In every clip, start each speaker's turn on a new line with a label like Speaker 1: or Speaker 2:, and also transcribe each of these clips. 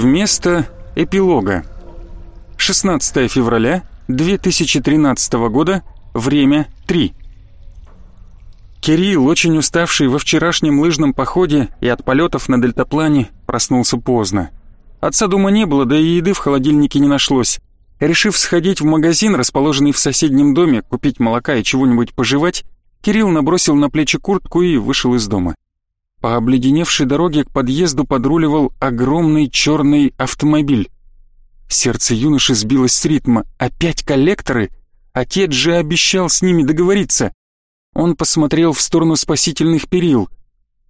Speaker 1: Вместо эпилога. 16 февраля 2013 года, время 3. Кирилл, очень уставший во вчерашнем лыжном походе и от полетов на дельтаплане, проснулся поздно. Отца дома не было, да и еды в холодильнике не нашлось. Решив сходить в магазин, расположенный в соседнем доме, купить молока и чего-нибудь пожевать, Кирилл набросил на плечи куртку и вышел из дома. По обледеневшей дороге к подъезду подруливал огромный черный автомобиль. Сердце юноши сбилось с ритма. Опять коллекторы? Отец же обещал с ними договориться. Он посмотрел в сторону спасительных перил.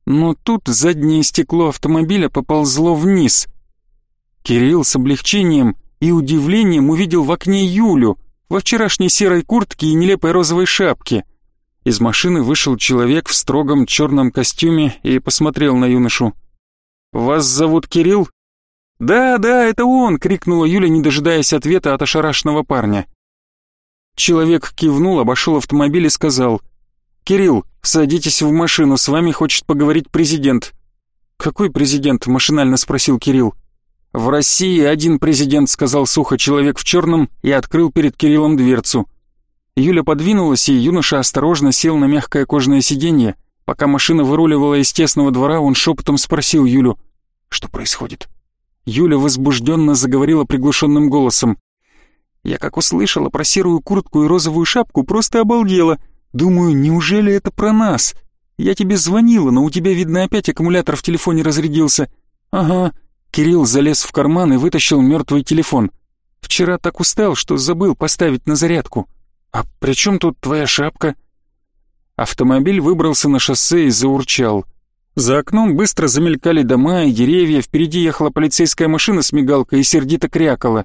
Speaker 1: Но тут заднее стекло автомобиля поползло вниз. Кирилл с облегчением и удивлением увидел в окне Юлю во вчерашней серой куртке и нелепой розовой шапке. Из машины вышел человек в строгом черном костюме и посмотрел на юношу. «Вас зовут Кирилл?» «Да, да, это он!» — крикнула Юля, не дожидаясь ответа от ошарашенного парня. Человек кивнул, обошел автомобиль и сказал. «Кирилл, садитесь в машину, с вами хочет поговорить президент». «Какой президент?» — машинально спросил Кирилл. «В России один президент», — сказал сухо человек в черном и открыл перед Кириллом дверцу. Юля подвинулась, и юноша осторожно сел на мягкое кожаное сиденье. Пока машина выруливала из тесного двора, он шепотом спросил Юлю, «Что происходит?» Юля возбужденно заговорила приглушенным голосом. «Я как услышала про серую куртку и розовую шапку, просто обалдела. Думаю, неужели это про нас? Я тебе звонила, но у тебя, видно, опять аккумулятор в телефоне разрядился». «Ага». Кирилл залез в карман и вытащил мертвый телефон. «Вчера так устал, что забыл поставить на зарядку». «А при чем тут твоя шапка?» Автомобиль выбрался на шоссе и заурчал. За окном быстро замелькали дома и деревья, впереди ехала полицейская машина с мигалкой и сердито крякала.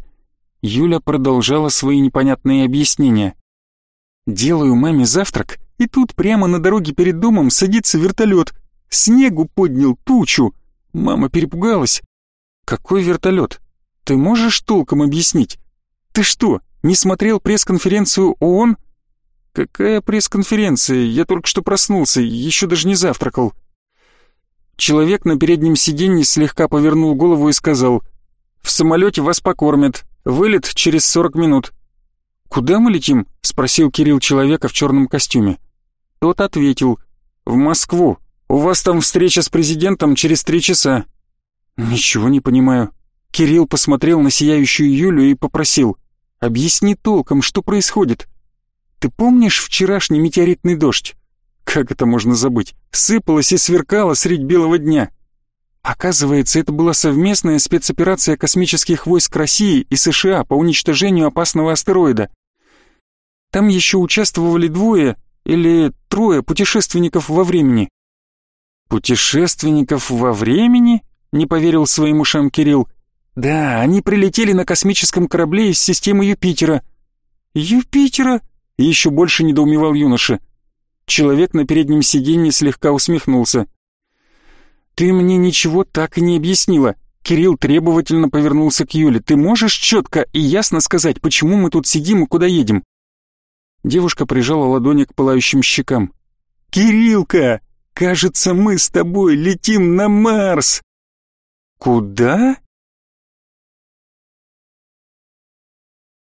Speaker 1: Юля продолжала свои непонятные объяснения. «Делаю маме завтрак, и тут прямо на дороге перед домом садится вертолет. Снегу поднял тучу. Мама перепугалась. Какой вертолет? Ты можешь толком объяснить? Ты что, не смотрел пресс-конференцию ООН? Какая пресс-конференция? Я только что проснулся, еще даже не завтракал. Человек на переднем сиденье слегка повернул голову и сказал, «В самолете вас покормят. Вылет через 40 минут». «Куда мы летим?» — спросил Кирилл человека в черном костюме. Тот ответил, «В Москву. У вас там встреча с президентом через три часа». «Ничего не понимаю». Кирилл посмотрел на сияющую Юлю и попросил, Объясни толком, что происходит. Ты помнишь вчерашний метеоритный дождь? Как это можно забыть? Сыпалось и сверкало средь белого дня. Оказывается, это была совместная спецоперация космических войск России и США по уничтожению опасного астероида. Там еще участвовали двое или трое путешественников во времени. «Путешественников во времени?» — не поверил своим ушам Кирилл. Да, они прилетели на космическом корабле из системы Юпитера. Юпитера? Еще больше недоумевал юноша. Человек на переднем сиденье слегка усмехнулся. Ты мне ничего так и не объяснила. Кирилл требовательно повернулся к Юле. Ты можешь четко и ясно сказать, почему мы тут сидим и куда едем? Девушка прижала ладони к пылающим щекам. «Кириллка, кажется, мы с тобой летим на Марс!» «Куда?»